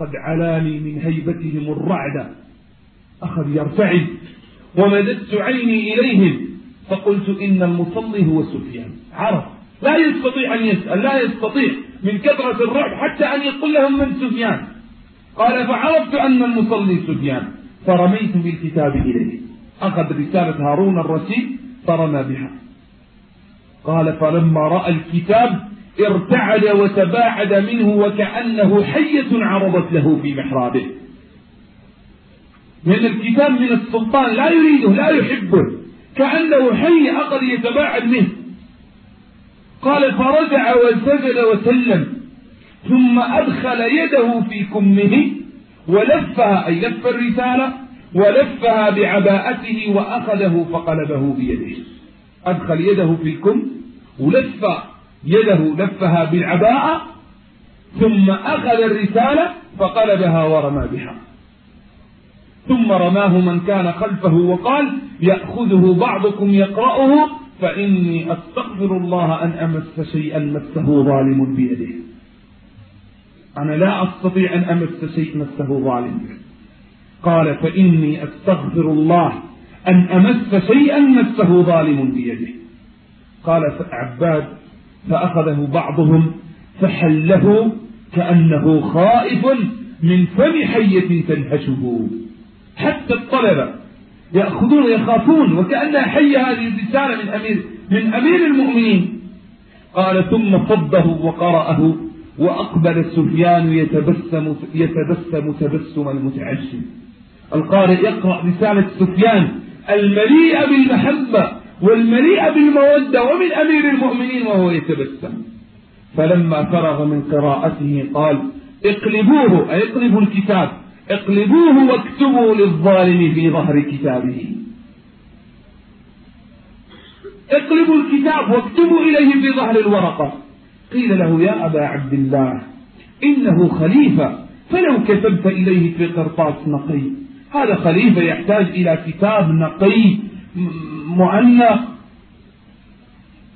قد علاني من هيبتهم الرعد أخذ يرتعد ومددت عيني إليهم فقلت إن المصلي هو سفيان. عرف لا يستطيع أن يسأل لا يستطيع من كثرة الرعب حتى أن يقول لهم من سفيان. قال فعرفت أن المصلي سفيان فرميت بالكتاب إليه. أخذ رسالة هارون الرشيد فرمى بها. قال فلما رأى الكتاب ارتعد وتباعد منه وكأنه حية عرضت له في محرابه. لأن الكتاب من السلطان لا يريده لا يحبه. كأنه حي أخذ يتباعد منه. قال فرجع وسجد وسلم ثم أدخل يده في كمه ولفها أي لف الرسالة ولفها بعباءته وأخذه فقلبه بيده. أدخل يده في الكم ولف يده لفها بالعباءة ثم أخذ الرسالة فقلبها ورمى بها. ثم رماه من كان خلفه وقال يأخذه بعضكم يقرأه فإني أستغفر الله أن أمس شيئا مسه ظالم بيده. أنا لا أستطيع أن أمس شيء مسه ظالم. قال فإني أستغفر الله أن أمس شيئا مسه ظالم بيده. قال عباد فأخذه بعضهم فحله كأنه خائف من فم حية تنهشه. حتى الطلبة يأخذون يخافون وكأنها حية هذه الرسالة من أمير من أمير المؤمنين. قال ثم صده وقرأه وأقبل سفيان يتبسم يتبسم تبسم المتعجب. القارئ يقرأ رسالة سفيان المليئة بالمحبة والمليئة بالمودة ومن أمير المؤمنين وهو يتبسم. فلما فرغ من قراءته قال اقلبوه أي اقلبوا الكتاب. اقلبوه واكتبوا للظالم في ظهر كتابه. اقلبوا الكتاب واكتبوا إليه في ظهر الورقة. قيل له يا أبا عبد الله إنه خليفة فلو كتبت إليه في قرطاس نقي. هذا خليفة يحتاج إلى كتاب نقي معنق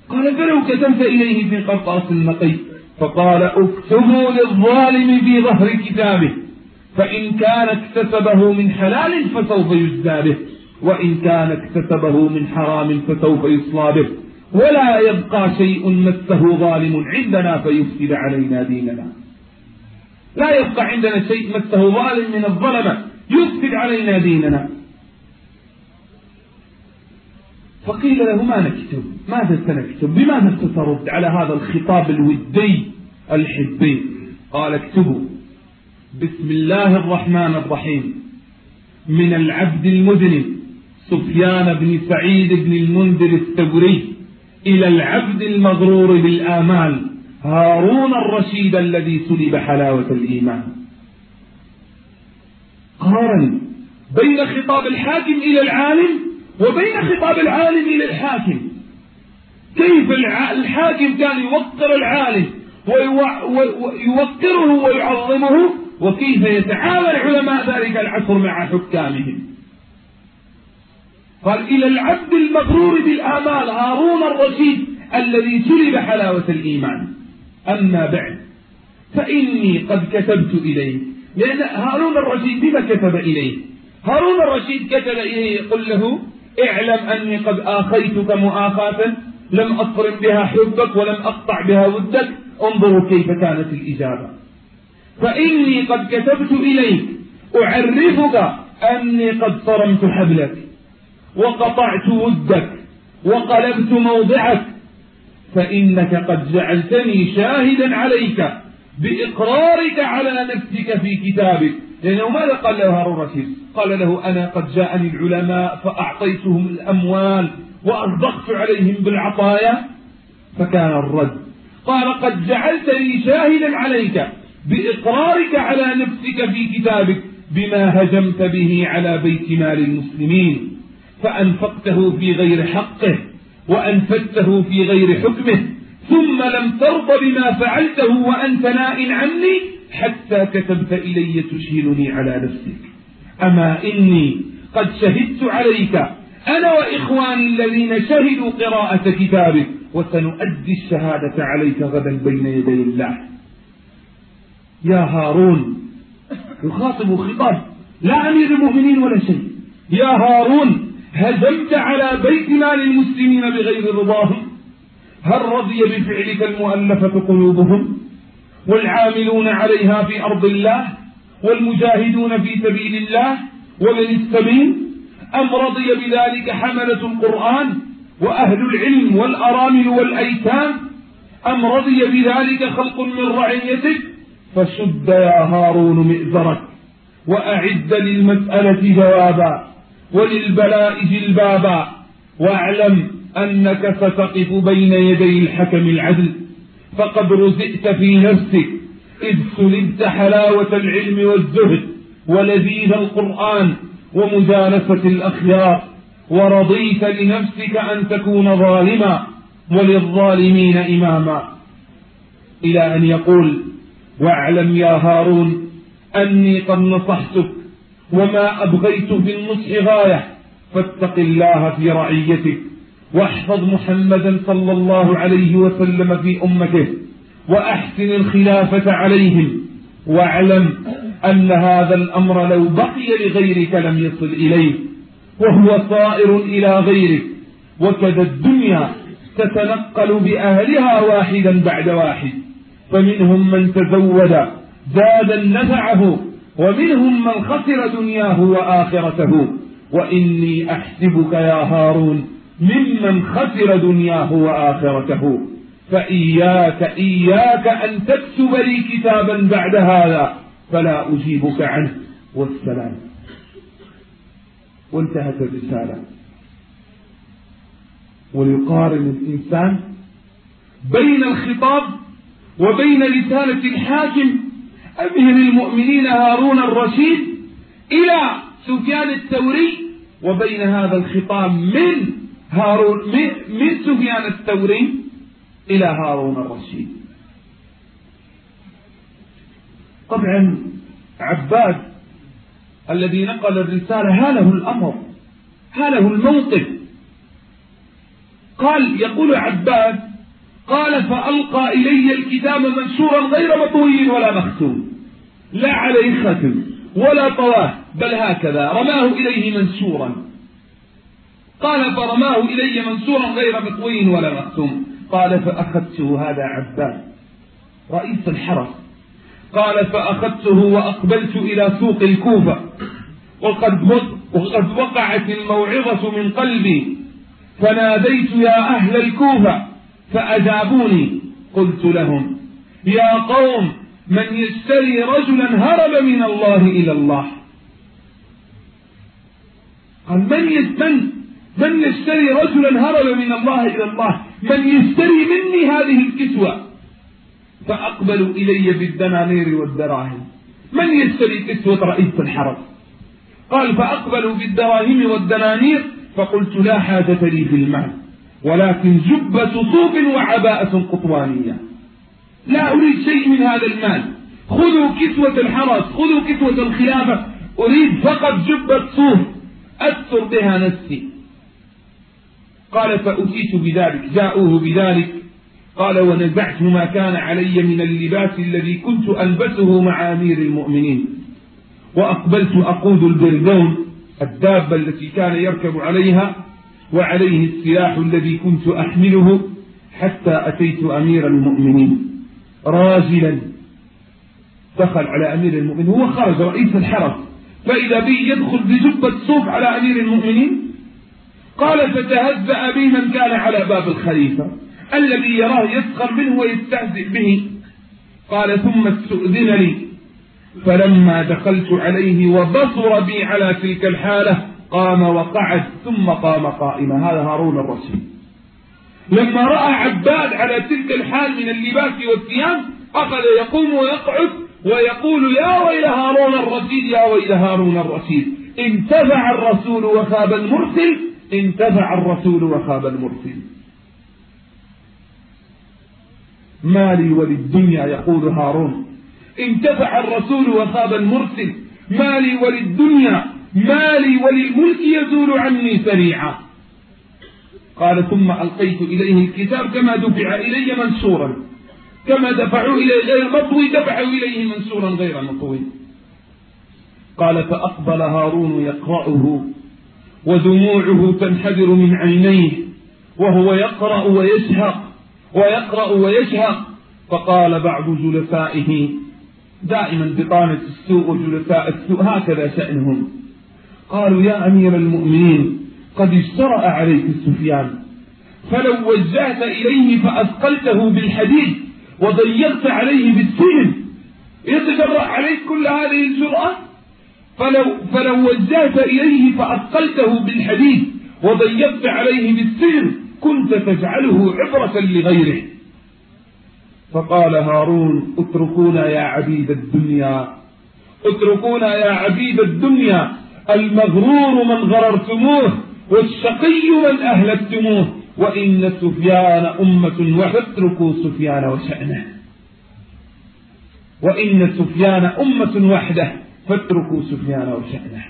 قال فلو كتبت إليه في قرطاس نقي فقال اكتبوا للظالم في ظهر كتابه فإن كان اكتسبه من حلال فسوف يجزى به وإن كان اكتسبه من حرام فسوف يصلى به ولا يبقى شيء مسه ظالم عندنا فيفسد علينا ديننا. لا يبقى عندنا شيء مسه ظالم من الظلمة يفسد علينا ديننا. فقيل له ما نكتب؟ ماذا سنكتب؟ بماذا سترد على هذا الخطاب الودي الحبي. قال اكتبوا. بسم الله الرحمن الرحيم. من العبد المذنب سفيان بن سعيد بن المنذر الثوري إلى العبد المغرور بالآمال هارون الرشيد الذي سلب حلاوة الإيمان. قارن بين خطاب الحاكم إلى العالم وبين خطاب العالم إلى الحاكم. كيف الحاكم كان يوقر العالم ويوقره ويعظمه وكيف يتعامل علماء ذلك العصر مع حكامهم. قال إلى العبد المغرور بالآمال هارون الرشيد الذي سلب حلاوة الإيمان. أما بعد فإني قد كتبت إليه لأن هارون الرشيد بما كتب إليه؟ هارون الرشيد كتب إليه يقول له اعلم أني قد آخيتك مؤاخاة لم أصرم بها حبك ولم أقطع بها ودك انظروا كيف كانت الإجابة. فإني قد كتبت إليك أعرفك أني قد صرمت حبلك وقطعت ودك وقلبت موضعك فإنك قد جعلتني شاهدا عليك بإقرارك على نفسك في كتابك. لأنه ماذا قال له هارون الرشيد قال له أنا قد جاءني العلماء فأعطيتهم الأموال وأصدقت عليهم بالعطايا. فكان الرد قال قد جعلتني شاهدا عليك بإقرارك على نفسك في كتابك بما هجمت به على بيت مال المسلمين. فأنفقته في غير حقه وأنفذته في غير حكمه. ثم لم ترض بما فعلته وأنت ناء عني حتى كتبت إلي تشهلني على نفسك. أما إني قد شهدت عليك أنا وإخواني الذين شهدوا قراءة كتابك وسنؤدي الشهادة عليك غدا بين يدي الله. يا هارون يخاطب خطاب لا أمير المؤمنين ولا شيء. يا هارون هجمت على بيت مال المسلمين بغير رضاهم؟ هل رضي بفعلك المؤلفة قلوبهم؟ والعاملون عليها في أرض الله والمجاهدون في سبيل الله ومن السبيل أم رضي بذلك حملة القرآن وأهل العلم والأرامل والأيتام أم رضي بذلك خلق من رعيتك فشد يا هارون مئزرك وأعد للمسألة جوابا وللبلاء جلبابا واعلم أنك ستقف بين يدي الحكم العدل. فقد رزئت في نفسك. إذ سلبت حلاوة العلم والزهد ولذيذ القرآن ومجالسة الأخيار. ورضيت لنفسك أن تكون ظالما وللظالمين إماما. إلى أن يقول واعلم يا هارون أني قد نصحتك وما أبغيت في النصح غاية. فاتق الله في رعيتك. واحفظ محمدا صلى الله عليه وسلم في أمته وأحسن الخلافة عليهم واعلم أن هذا الأمر لو بقي لغيرك لم يصل إليه وهو صائر إلى غيرك وكذا الدنيا تتنقل بأهلها واحدا بعد واحد فمنهم من تزود زادا نفعه ومنهم من خسر دنياه وآخرته وإني أحسبك يا هارون ممن خسر دنياه وآخرته. فإياك إياك أن تكتب لي كتابا بعد هذا فلا أجيبك عنه. والسلام. وانتهت الرسالة. وليقارن الإنسان بين الخطاب وبين رسالة الحاكم أمير المؤمنين هارون الرشيد إلى سفيان الثوري وبين هذا الخطاب من هارون من, سفيان الثوري إلى هارون الرشيد. طبعا عباد الذي نقل الرسالة هاله الأمر هاله الموقف. قال يقول عباد قال فألقى إلي الكتاب منشورا غير مطوي ولا مختوم لا عليه ختم ولا طواه بل هكذا رماه إليه منشورا. قال فرماه إلي منصورا غير مطوي ولا مختوم قال فأخذته هذا عباس رئيس الحرس. قال فأخذته وأقبلت إلى سوق الكوفة. وقد وقد وقعت الموعظة من قلبي. فناديت يا أهل الكوفة فأجابوني. قلت لهم يا قوم من يشتري رجلا هرب من الله إلى الله. قال من من من يشتري رجلا هرب من الله إلى الله من يشتري مني هذه الكسوة فأقبلوا إلي بالدنانير والدراهم. من يشتري كسوة رئيس الحرس قال فأقبلوا بالدراهم والدنانير فقلت لا حاجة لي في المال ولكن جبة صوف وعباءة قطوانية. لا أريد شيء من هذا المال. خذوا كسوة الحرس خذوا كسوة الخلافة. أريد فقط جبة صوف. أستر بها نفسي. قال فأتيت بذلك جاءوه بذلك. قال ونزعت ما كان علي من اللباس الذي كنت ألبسه مع أمير المؤمنين. وأقبلت أقود البردون الدابة التي كان يركب عليها وعليه السلاح الذي كنت أحمله حتى أتيت أمير المؤمنين. راجلا دخل على أمير المؤمنين هو خرج رئيس الحرس. فإذا بي يدخل بجبة صوف على أمير المؤمنين قال فتهزأ بي من كان على باب الخليفة الذي يراه يسخر منه ويستهزئ به. قال ثم استؤذن لي فلما دخلت عليه وبصر بي على تلك الحالة قام وقعد ثم قام قائما. هذا هارون الرشيد. لما رأى عباد على تلك الحال من اللباس والثياب أخذ يقوم ويقعد ويقول يا ويل هارون الرشيد يا ويل هارون الرشيد انتفع الرسول وخاب المرسل انتفع الرسول وخاب المرسل مالي وللدنيا يقول هارون. انتفع الرسول وخاب المرسل. مالي وللدنيا مالي وللملك يزول عني سريعا. قال ثم ألقيت إليه الكتاب كما دفع إلي منصورا. كما دفعوا إليه غير مطوي دفعوا إليه منصورا غير مطوي. قال فأقبل هارون يقرأه. ودموعه تنحدر من عينيه وهو يقرأ ويشهق ويقرأ ويشهق. فقال بعض جلسائه دائما بطانة السوء وجلساء السوء هكذا شأنهم. قالوا يا أمير المؤمنين قد اجترأ عليك سفيان فلو وجهت إليه فأثقلته بالحديد وضيقت عليه بالسجن. يتجرأ عليك كل هذه الجرأة؟ فلو, فلو وجهت إليه فأثقلته بالحديد وضيقت عليه بالسجن كنت تجعله عبرة لغيره. فقال هارون اتركونا يا عبيد الدنيا اتركونا يا عبيد الدنيا المغرور من غررتموه والشقي من أهلكتموه وإن سفيان أمة واتركوا سفيان وشأنه. وإن سفيان أمة وحده فاتركوا سفيان وشأنه.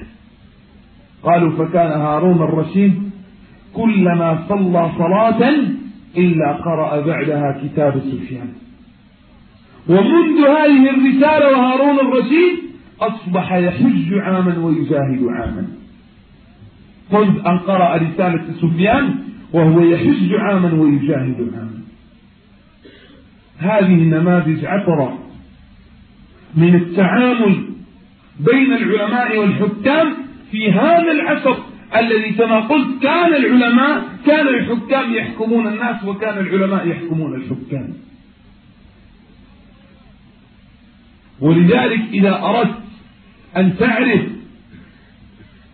قالوا فكان هارون الرشيد كلما صلى صلاة إلا قرأ بعدها كتاب سفيان. ومنذ هذه الرسالة وهارون الرشيد أصبح يحج عاما ويجاهد عاما. منذ أن قرأ رسالة سفيان وهو يحج عاما ويجاهد عاما. هذه النماذج عطرة من التعامل بين العلماء والحكام في هذا العصر الذي كما قلت كان العلماء كان الحكام يحكمون الناس وكان العلماء يحكمون الحكام. ولذلك إذا أردت أن تعرف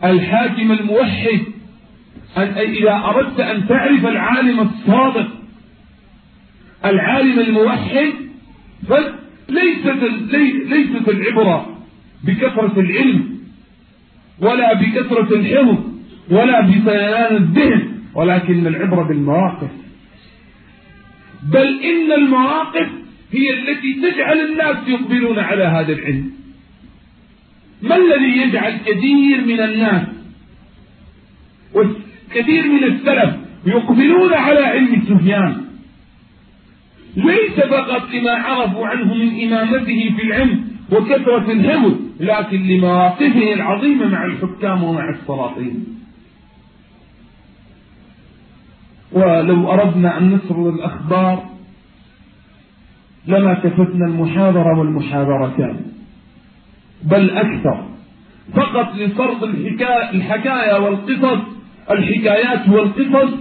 الحاكم الموحد أن إذا أردت أن تعرف العالم الصادق العالم الموحد فليست ليست العبرة بكثرة العلم ولا بكثرة الحفظ ولا بسيلان الذهن ولكن العبرة بالمواقف. بل إن المواقف هي التي تجعل الناس يقبلون على هذا العلم. ما الذي يجعل كثير من الناس وكثير من السلف يقبلون على علم سفيان؟ ليس فقط لما عرفوا عنه من إمامته في العلم وكثرة الحفظ لكن لمواقفه العظيمة مع الحكام ومع السلاطين. ولو أردنا أن نسرد الأخبار لما كفتنا المحاضرة والمحاضرتان. بل أكثر. فقط لسرد الحكاية والقصص الحكايات والقصص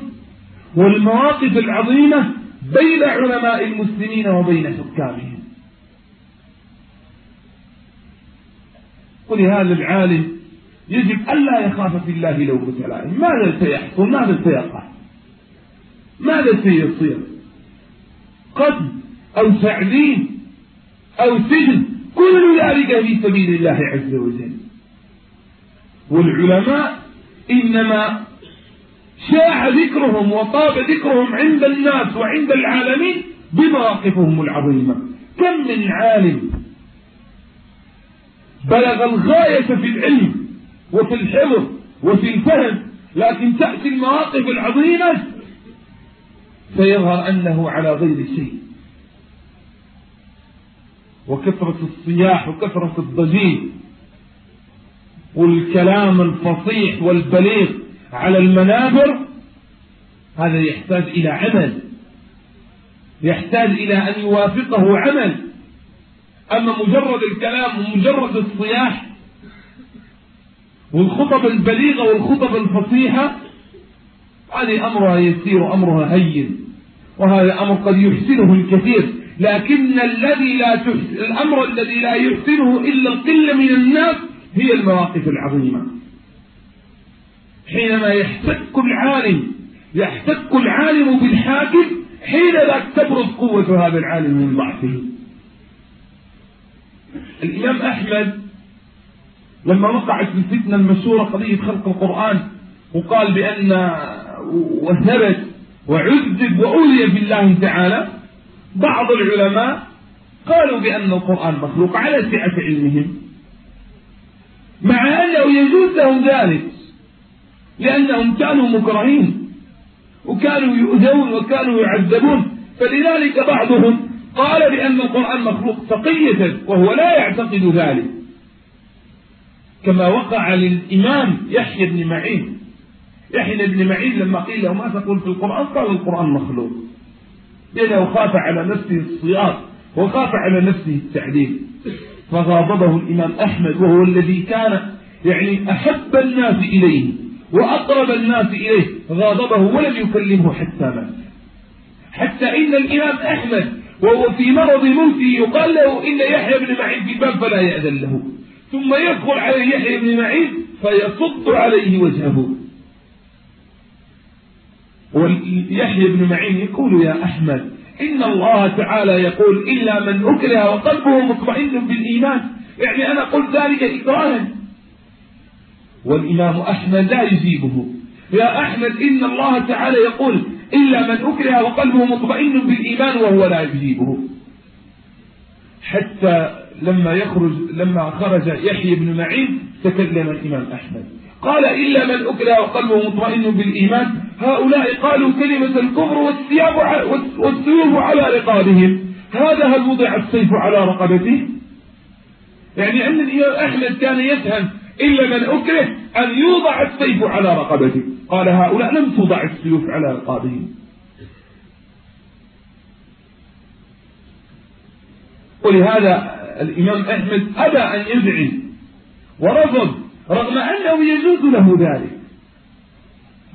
والمواقف العظيمة بين علماء المسلمين وبين حكامهم. ولهذا العالم يجب ألا يخاف في الله لو لائم ماذا سيحصل؟ ماذا سيقع؟ ماذا سيصير؟ قتل أو تعذيب أو سجن كل ذلك في سبيل الله عز وجل. والعلماء إنما شاع ذكرهم وطاب ذكرهم عند الناس وعند العالمين بمواقفهم العظيمة. كم من عالم بلغ الغاية في العلم وفي الحفظ وفي الفهم لكن تأتي المواقف العظيمة فيظهر أنه على غير شيء. وكثرة الصياح وكثرة الضجيج والكلام الفصيح والبليغ على المنابر هذا يحتاج إلى عمل يحتاج إلى أن يوافقه عمل. أما مجرد الكلام ومجرد الصياح والخطب البليغة والخطب الفصيحة هذه أمرها يسير أمرها هين وهذا أمر قد يحسنه الكثير. لكن الذي لا تحسن الأمر الذي لا يحسنه إلا القلة من الناس هي المواقف العظيمة. حينما يحتك العالم يحتك العالم بالحاكم حين لا تبرز قوة هذا العالم من ضعفه. الإمام أحمد لما وقعت الفتنة المشهورة قضية خلق القرآن وقال بأن وثبت وعذب وأولي بالله تعالى بعض العلماء قالوا بأن القرآن مخلوق على سعة علمهم مع أنه يجوز لهم ذلك لأنهم كانوا مكرهين وكانوا يؤذون وكانوا يعذبون فلذلك بعضهم قال بأن القرآن مخلوق تقية وهو لا يعتقد ذلك. كما وقع للإمام يحيى بن معين. يحيى بن معين لما قيل له ما تقول في القرآن؟ قال القرآن مخلوق. لأنه خاف على نفسه الصياط وخاف على نفسه التعليم. فغاضبه الإمام أحمد وهو الذي كان يعني أحب الناس إليه وأقرب الناس إليه. غاضبه ولم يكلمه حتى مات. حتى إن الإمام أحمد وهو في مرض موته يقال له إن يحيى بن معين في الباب فلا يأذن له. ثم يدخل عليه يحيى بن معين فيصد عليه وجهه. ويحيى بن معين يقول يا أحمد إن الله تعالى يقول إلا من أكره وقلبه مطمئن بالإيمان. يعني أنا قلت ذلك إكراها. والإمام أحمد لا يجيبه. يا أحمد إن الله تعالى يقول إلا من أكره وقلبه مطمئن بالإيمان وهو لا يجيبه. حتى لما يخرج لما خرج يحيى بن معين تكلم الإمام أحمد. قال إلا من أكره وقلبه مطمئن بالإيمان هؤلاء قالوا كلمة الكفر والثياب والسيوف على رقابهم. هذا هل وضع السيف على رقبته؟ يعني أن الإمام أحمد كان يفهم إلا من أكره أن يوضع السيف على رقبته. قال هؤلاء لم توضع السيوف على رقابهم ولهذا الإمام أحمد أبى أن يذعن ورفض رغم أنه يجوز له ذلك.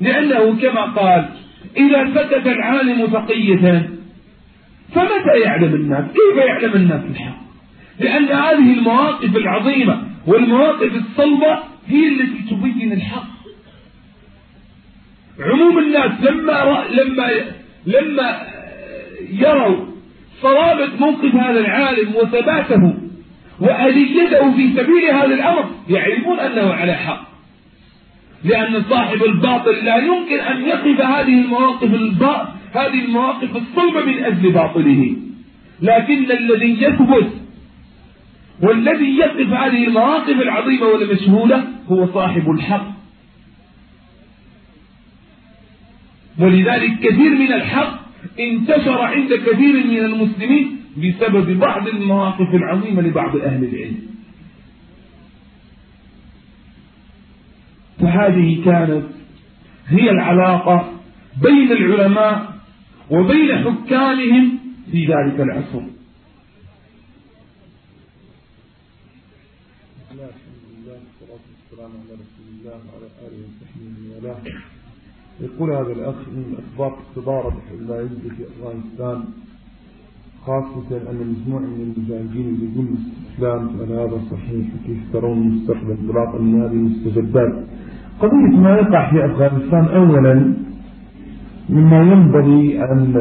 لأنه كما قال إذا سكت العالم تقية فمتى يعلم الناس؟ كيف يعلم الناس الحق؟ لأن هذه المواقف العظيمة والمواقف الصلبة هي التي تبين الحق. عموم الناس لما لما لما يروا صلابة موقف هذا العالم وثباته وأذيته في سبيل هذا الأمر يعرفون أنه على حق. لأن صاحب الباطل لا يمكن أن يقف هذه المواقف هذه المواقف الصلبة من أجل باطله. لكن الذي يثبت والذي يقف هذه المواقف العظيمة والمشهولة هو صاحب الحق. ولذلك كثير من الحق انتشر عند كثير من المسلمين بسبب بعض المواقف العظيمة لبعض أهل العلم. فهذه كانت هي العلاقة بين العلماء وبين حكامهم في ذلك العصر. يقول هذا الأخ من أسباب استدارة العزة في أفغانستان خاصة أن مجموعة من المجاهدين اللي الاستسلام فهل هذا صحيح كيف ترون المستقبل باطل من هذه المستجدات قضية ما يقع في أفغانستان أولا مما ينبغي أن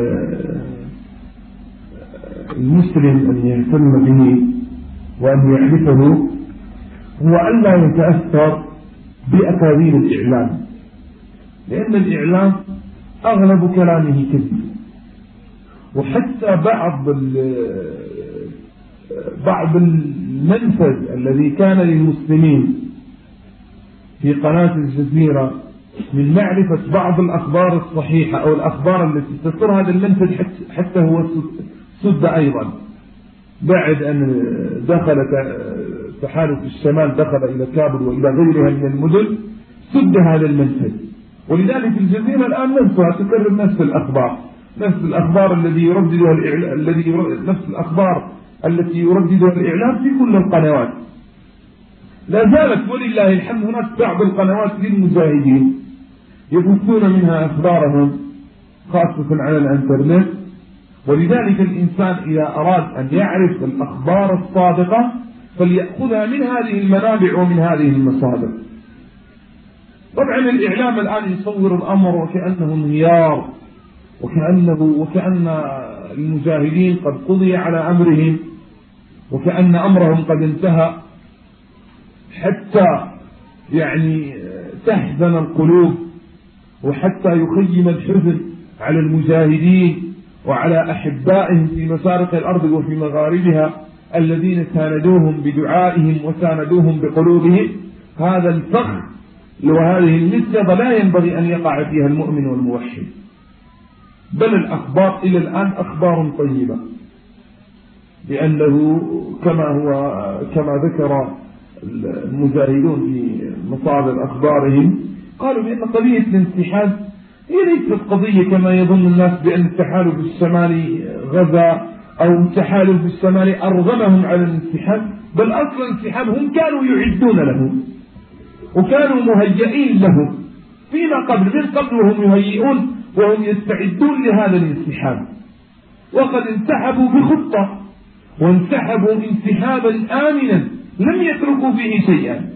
المسلم أن يهتم به وأن يعرفه هو أن لا يتأثر بأكاذيب الإعلام. لأن الإعلام أغلب كلامه كذب. وحتى بعض بعض المنفذ الذي كان للمسلمين في قناة الجزيرة من معرفة بعض الأخبار الصحيحة أو الأخبار التي تسر هذا المنفذ حتى هو سد أيضا. بعد أن دخل تحالف الشمال دخل إلى كابل وإلى غيرها من المدن سد هذا المنفذ. ولذلك الجزيرة الآن نفسها تكرر نفس الأخبار نفس الأخبار الذي يرددها الذي نفس الأخبار التي يرددها الإعلام في كل القنوات. لا زالت ولله الحمد هناك بعض القنوات للمجاهدين يبثون منها أخبارهم خاصة على الإنترنت. ولذلك الإنسان إذا أراد أن يعرف الأخبار الصادقة فليأخذها من هذه المنابع ومن هذه المصادر. طبعا الإعلام الآن يصور الأمر وكأنه انهيار وكأنه وكأن المجاهدين قد قضي على أمرهم وكأن أمرهم قد انتهى حتى يعني تحزن القلوب وحتى يخيم الحزن على المجاهدين وعلى أحبائهم في مشارق الأرض وفي مغاربها الذين ساندوهم بدعائهم وساندوهم بقلوبهم. هذا الفخر وهذه المسجد لا ينبغي أن يقع فيها المؤمن والموحد. بل الأخبار إلى الآن أخبار طيبة. لأنه كما هو كما ذكر المجاهدون في مصادر أخبارهم قالوا بأن قضية الانسحاب هي ليست قضية كما يظن الناس بأن التحالف الشمالي غزا أو التحالف الشمالي أرغمهم على الانسحاب بل أصلا الانسحاب هم كانوا يعدون له وكانوا مهيئين له فيما قبل من قبل وهم يهيئون وهم يستعدون لهذا الانسحاب. وقد انسحبوا بخطة وانسحبوا انسحابا آمنا لم يتركوا فيه شيئا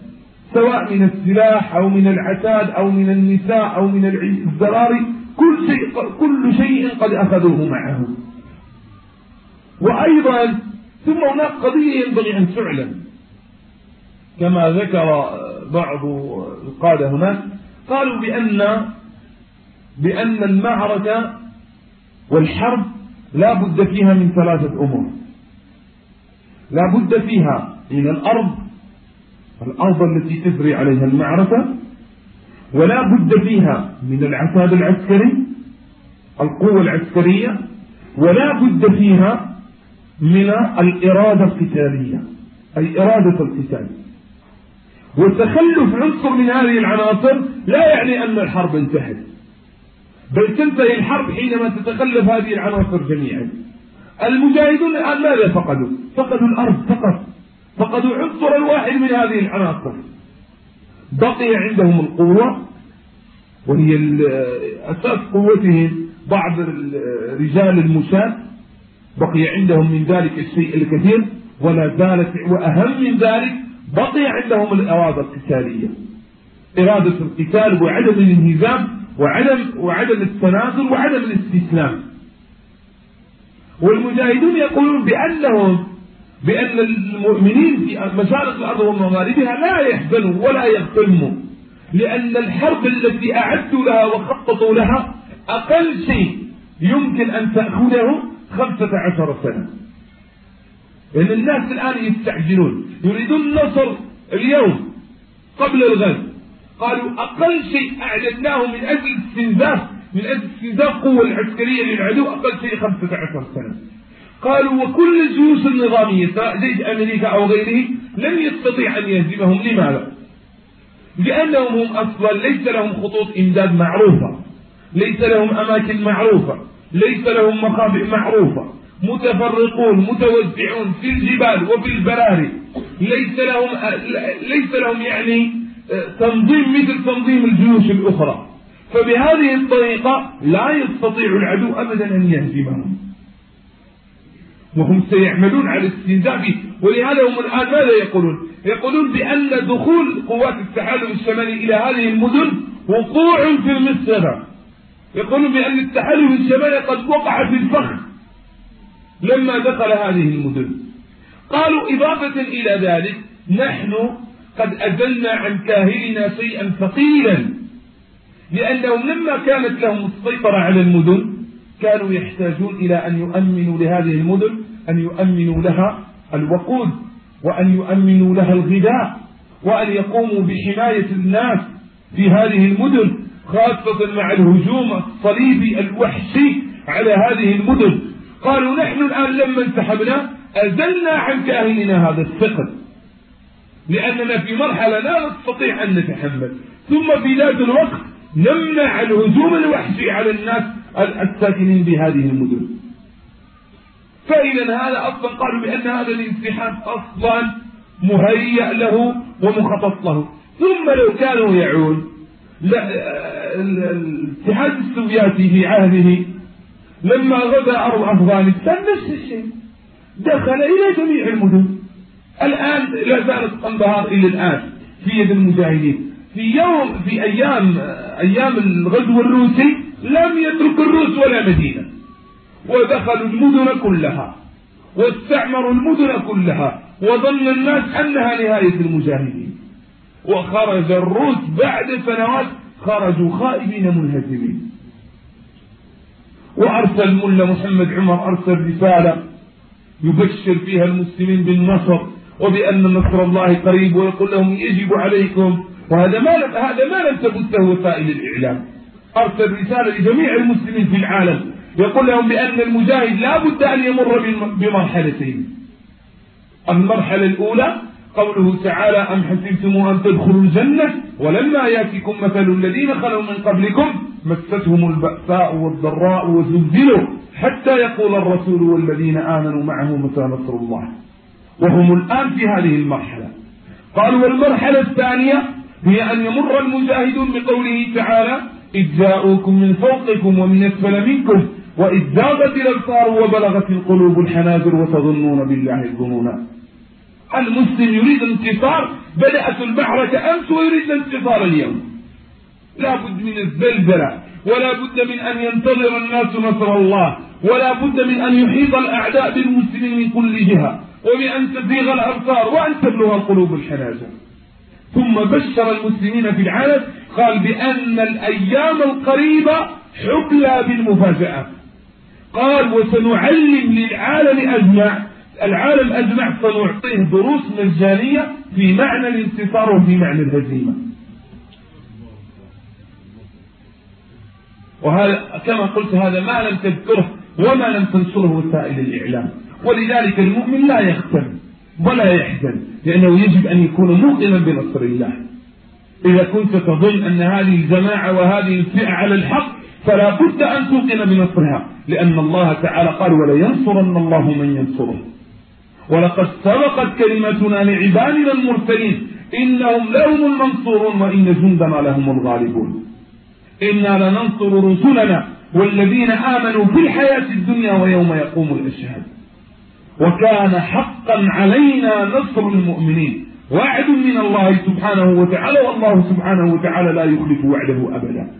سواء من السلاح أو من العتاد أو من النساء أو من الزراري كل شيء, كل شيء قد أخذوه معه. وأيضا ثم هناك قضية ينبغي أن تعلم كما ذكر بعض القادة هناك قالوا بأن بأن المعركة والحرب لا بد فيها من ثلاثة أمور. لا بد فيها من الأرض الأرض التي تجري عليها المعركة ولا بد فيها من العتاد العسكري القوة العسكرية ولا بد فيها من الإرادة القتالية أي إرادة القتال. وتخلف عنصر من هذه العناصر لا يعني أن الحرب انتهت. بل تنتهي الحرب حينما تتخلف هذه العناصر جميعا. المجاهدون الآن ماذا فقدوا؟ فقدوا الأرض فقط. فقدوا عنصرا واحد من هذه العناصر. بقي عندهم القوة وهي أساس قوتهم بعض رجال المشاة. بقي عندهم من ذلك الشيء الكثير ولا زالت وأهم من ذلك بقي عندهم الإرادة القتالية. إرادة القتال وعدم الانهزام وعدم وعدم التنازل وعدم الاستسلام. والمجاهدون يقولون بأنهم بأن المؤمنين في مشارق الأرض ومغاربها لا يحزنوا ولا يغتموا لأن الحرب التي أعدوا لها وخططوا لها أقل شيء يمكن أن تأخذه خمسة عشر سنة. لأن الناس الآن يستعجلون. يريدون النصر اليوم قبل الغد. قالوا أقل شيء أعلناه من أجل استنزاف من أجل استنزاف قوة العسكرية للعدو أقل شيء خمسة عشر سنة. قالوا وكل الجيوش النظامية سواء جيش أمريكا أو غيره لم يستطيع أن يهزمهم. لماذا؟ لأنهم هم أصلا ليس لهم خطوط إمداد معروفة ليس لهم أماكن معروفة ليس لهم مخابئ معروفة. متفرقون متوزعون في الجبال وفي البراري. ليس لهم ليس لهم يعني تنظيم مثل تنظيم الجيوش الأخرى. فبهذه الطريقة لا يستطيع العدو أبدا أن يهزمهم. وهم سيعملون على استنزافه ولهذا هم الآن ماذا يقولون؟ يقولون بأن دخول قوات التحالف الشمالي إلى هذه المدن وقوع في المسرة يقولون بأن التحالف الشمالي قد وقع في الفخ لما دخل هذه المدن. قالوا إضافة إلى ذلك نحن قد أزلنا عن كاهلنا شيئا ثقيلا لأنهم لما كانت لهم السيطرة على المدن كانوا يحتاجون إلى أن يؤمنوا لهذه المدن أن يؤمنوا لها الوقود وأن يؤمنوا لها الغذاء وأن يقوموا بحماية الناس في هذه المدن خاصة مع الهجوم الصليبي الوحشي على هذه المدن. قالوا نحن الآن لما انسحبنا أزلنا عن كاهننا هذا الثقل. لأننا في مرحلة لا نستطيع أن نتحمل. ثم في ذات الوقت نمنع الهجوم الوحشي على الناس الساكنين بهذه المدن. فإذا هذا أصلا قالوا بأن هذا الانسحاب أصلا مهيأ له ومخطط له. ثم لو كانوا يعون الاتحاد السوفيتي في عهده لما غزا أرض أفغانستان نفس الشيء. دخل إلى جميع المدن. الآن لا زالت قندهار إلى الآن في يد المجاهدين. في يوم في أيام أيام الغزو الروسي لم يترك الروس ولا مدينة. ودخلوا المدن كلها. واستعمروا المدن كلها. وظن الناس أنها نهاية المجاهدين. وخرج الروس بعد سنوات خرجوا خائبين منهزمين. وأرسل ملا محمد عمر أرسل رسالة يبشر فيها المسلمين بالنصر وبأن نصر الله قريب ويقول لهم يجب عليكم وهذا ما لم هذا ما لم تبثه وسائل الإعلام. أرسل رسالة لجميع المسلمين في العالم. يقول لهم بأن المجاهد لا بد أن يمر بمرحلتين. المرحلة الأولى قوله تعالى أم حسبتم أن تدخلوا الجنة ولما يأتكم مثل الذين خلوا من قبلكم مستهم البأساء والضراء وزلزلوا حتى يقول الرسول والذين آمنوا معه متى نصر الله وهم الآن في هذه المرحلة. قالوا والمرحلة الثانية هي أن يمر المجاهدون بقوله تعالى إذ جاءوكم من فوقكم ومن أسفل منكم وإذ زاغت الأبصار وبلغت القلوب الحناجر وتظنون بالله الظنونا. المسلم يريد الانتصار بدأت المعركة أمس ويريد الانتصار اليوم. لا بد من الزلزلة ولا بد من أن ينتظر الناس نصر الله ولا بد من أن يحيط الأعداء بالمسلمين من كل جهة وبأن تزيغ الأبصار وأن تبلغ القلوب الحناجر. ثم بشر المسلمين في العالم قال بأن الأيام القريبة حبلى بالمفاجأة. قال وسنعلم للعالم أجمع العالم أجمع سنعطيه دروس مجانية في معنى الانتصار وفي معنى الهزيمة. وهذا كما قلت هذا ما لم تذكره وما لم تنشره وسائل الإعلام. ولذلك المؤمن لا يختم ولا يحزن لأنه يجب أن يكون موقنا بنصر الله. إذا كنت تظن أن هذه الجماعة وهذه الفئة على الحق فلا بد أن توقن بنصرها لأن الله تعالى قال ولينصرن الله من ينصره. ولقد سبقت كلمتنا لعبادنا المرسلين إنهم لهم المنصورون وإن جندنا لهم الغالبون. إنا لننصر رسلنا والذين آمنوا في الحياة الدنيا ويوم يقوم الأشهاد. وكان حقا علينا نصر المؤمنين. وعد من الله سبحانه وتعالى والله سبحانه وتعالى لا يخلف وعده أبدا.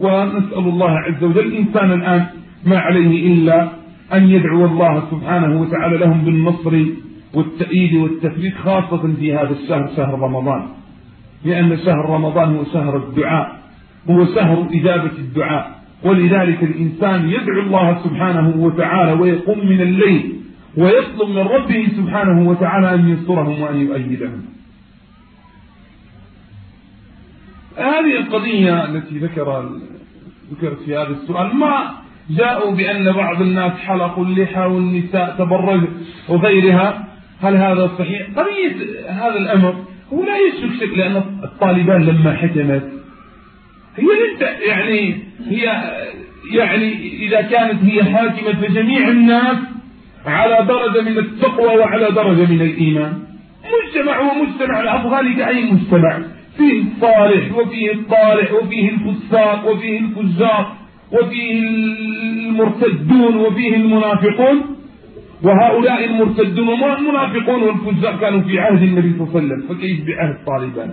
ونسأل الله عز وجل الإنسان الآن ما عليه إلا أن يدعو الله سبحانه وتعالى لهم بالنصر والتأييد والتثبيت خاصة في هذا الشهر شهر رمضان. لأن شهر رمضان هو شهر الدعاء هو شهر إجابة الدعاء. ولذلك الإنسان يدعو الله سبحانه وتعالى ويقوم من الليل ويطلب من ربه سبحانه وتعالى أن ينصرهم وأن يؤيدهم. هذه القضية التي ذكر ذكرت في هذا السؤال ما جاءوا بأن بعض الناس حلقوا اللحى والنساء تبرج وغيرها. هل هذا صحيح؟ قضية هذا الأمر هو لا يشك شك لأن الطالبان لما حكمت هي يعني هي يعني إذا كانت هي حاكمة فجميع الناس على درجة من التقوى وعلى درجة من الإيمان. مجتمع هو مجتمع الأفغاني كأي مجتمع؟ فيه الصالح وفيه الطالح وفيه الفساق وفيه الفجار. وفيه المرتدون وفيه المنافقون وهؤلاء المرتدون والمنافقون والفجار كانوا في عهد النبي صلى الله عليه وسلم فكيف بعهد طالبان؟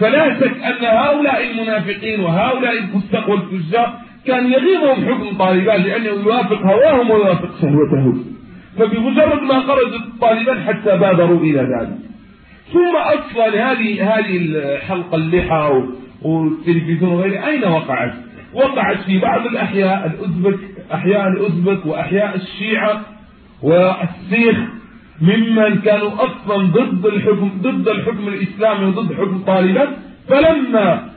فلا شك أن هؤلاء المنافقين وهؤلاء الفساق والفجار كان يغيظهم حكم طالبان لأنه يوافق هواهم ويوافق شهوتهم. فبمجرد ما خرج الطالبان حتى بادروا إلى ذلك. ثم أصلا هذه هذه حلق اللحى والتلفزيون وغيره أين وقعت؟ وقعت في بعض الأحياء الأزبك أحياء الأزبك وأحياء الشيعة والسيخ ممن كانوا أصلا ضد الحكم ضد الحكم الإسلامي وضد حكم طالبان. فلما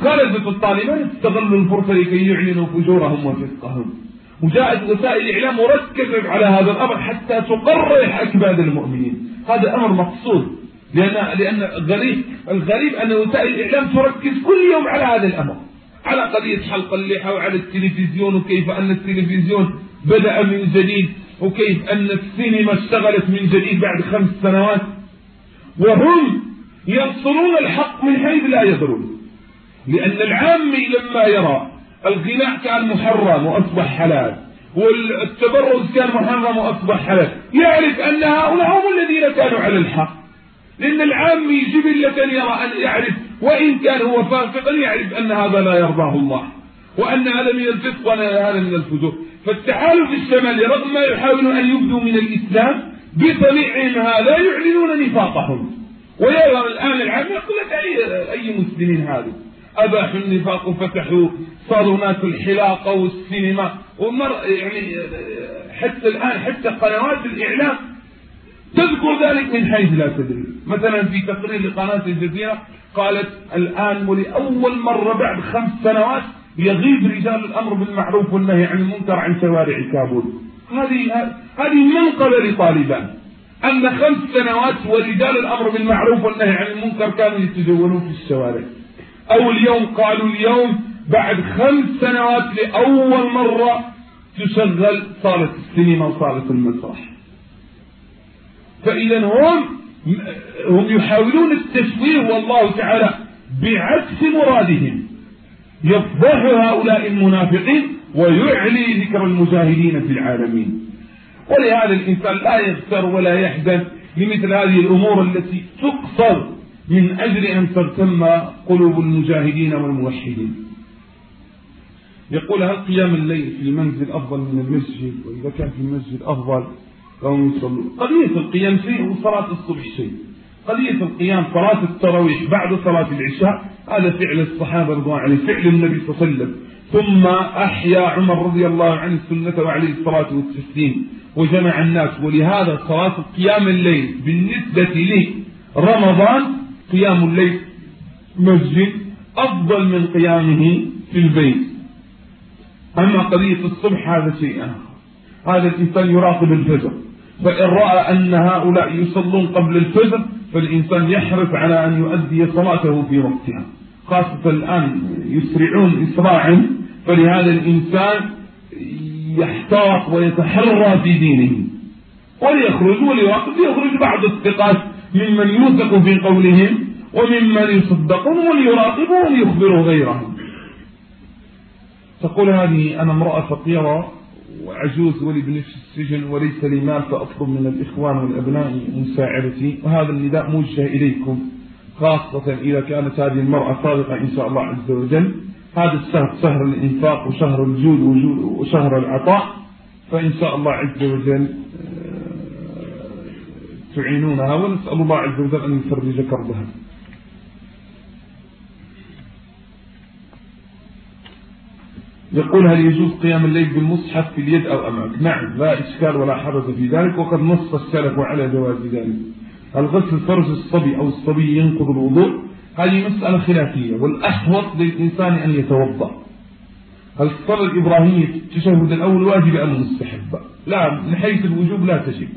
خرجت الطالبان استغلوا الفرصة لكي يعلنوا فجورهم وفسقهم. وجاءت وسائل الإعلام وركزت على هذا الأمر حتى تقرح أكباد المؤمنين. هذا أمر مقصود لأن لأن الغريب الغريب أن وسائل الإعلام تركز كل يوم على هذا الأمر. على قضية حلق اللحى وعلى التلفزيون وكيف أن التلفزيون بدأ من جديد وكيف أن السينما اشتغلت من جديد بعد خمس سنوات وهم ينصرون الحق من حيث لا يدرون. لأن العامي لما يرى الغناء كان محرم وأصبح حلال والتبرز كان محرم وأصبح حلال يعرف أن هؤلاء هم الذين كانوا على الحق. لأن العامي جبلة يرى أن يعرف وإن كان هو فاسقا يعرف أن هذا لا يرضاه الله وأن هذا من الفسق وأن هذا من الفجور. فالتحالف الشمالي رغم ما يحاولون أن يبدوا من الإسلام بطبيعهم هذا يعلنون نفاقهم. ويرى الآن العام يقول لك أي, أي مسلمين هذا أباحوا النفاق وفتحوا صاروا هناك الحلاقة والسينما ومر يعني حتى الآن حتى قنوات الإعلام تذكر ذلك من حيث لا تدري. مثلا في تقرير لقناة الجزيرة قالت الآن ولأول مرة بعد خمس سنوات يغيب رجال الأمر بالمعروف والنهي عن المنكر عن شوارع كابول. هذه هذه منقبة لطالبان أن خمس سنوات ورجال الأمر بالمعروف والنهي عن المنكر كانوا يتجولون في الشوارع. أو اليوم قالوا اليوم بعد خمس سنوات لأول مرة تشغل صالة السينما وصالة المسرح. فإذا هم هم يحاولون التشويه والله تعالى بعكس مرادهم. يفضح هؤلاء المنافقين ويعلي ذكر المجاهدين في العالمين. ولهذا الإنسان لا يغتر ولا يحزن لمثل هذه الأمور التي تقصر من أجل أن ترتم قلوب المجاهدين والموحدين. يقول هل قيام الليل في المنزل أفضل من المسجد؟ وإذا كان في المسجد أفضل فهم يصلون قضية القيام شيء وصلاة الصبح شيء. قضية القيام صلاة التراويح بعد صلاة العشاء. هذا فعل الصحابة رضوان عليه فعل النبي صلى الله عليه وسلم. ثم أحيا عمر رضي الله عنه السنة وعليه الصلاة والتسليم. وجمع الناس. ولهذا صلاة قيام الليل بالنسبة لرمضان قيام الليل مسجد أفضل من قيامه في البيت. أما قضية الصبح هذا شيء آخر. هذا الإنسان يراقب الفجر. فإن رأى أن هؤلاء يصلون قبل الفجر فالإنسان يحرص على أن يؤدي صلاته في وقتها. خاصة الآن يسرعون إسراعا فلهذا الإنسان يحتاط ويتحرى في دينه. وليخرج وليراقب يخرج بعض الثقات ممن يوثق في قولهم وممن يصدقون وليراقبوا وليخبروا غيرهم. تقول هذه أنا امرأة فقيرة وعجوز ولابني في السجن وليس لي مال فأطلب من الإخوان والأبناء مساعدتي وهذا النداء موجه إليكم خاصة إذا كانت هذه المرأة صادقة إن شاء الله عز وجل. هذا الشهر شهر الإنفاق وشهر الجود وشهر العطاء. فإن شاء الله عز وجل آه، تعينونها ونسأل الله عز وجل أن يفرج كربها. يقول هل يجوز قيام الليل بالمصحف في اليد أو أمامك نعم لا إشكال ولا حرج في ذلك وقد نص السلف على جواز ذلك. هل غسل فرج الصبي أو الصبي ينقض الوضوء هذه مسألة خلافية والأحوط للإنسان أن يتوضأ. هل الصلاة الإبراهيمية في التشهد الأول واجبة أم مستحبة لا من حيث الوجوب لا تجب.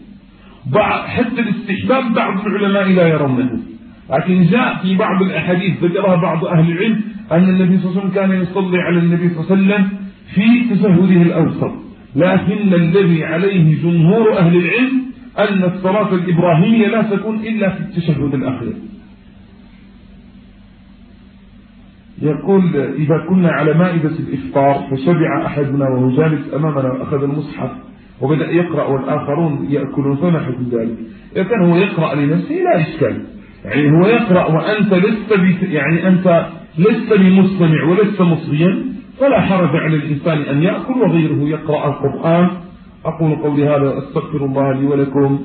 حتى الاستحباب بعض العلماء لا يرونه. لكن جاء في بعض الأحاديث ذكرها بعض أهل العلم أن النبي صلى الله عليه وسلم كان يصلي على النبي صلى الله عليه وسلم في تشهده الأوسط. لكن الذي عليه جمهور أهل العلم أن الصلاة الإبراهيمية لا تكون إلا في التشهد الأخير. يقول إذا كنا على مائدة الإفطار فشبع أحدنا وهو جالس أمامنا وأخذ المصحف وبدأ يقرأ والآخرون يأكلون فما حكم ذلك؟ إذا كان هو يقرأ لنفسه لا إشكال. يعني هو يقرأ وأنت لست يعني أنت لست بمستمع ولست مصريا فلا حرج على الإنسان أن يأكل وغيره يقرأ القرآن. أقول قولي هذا أستغفر الله لي ولكم.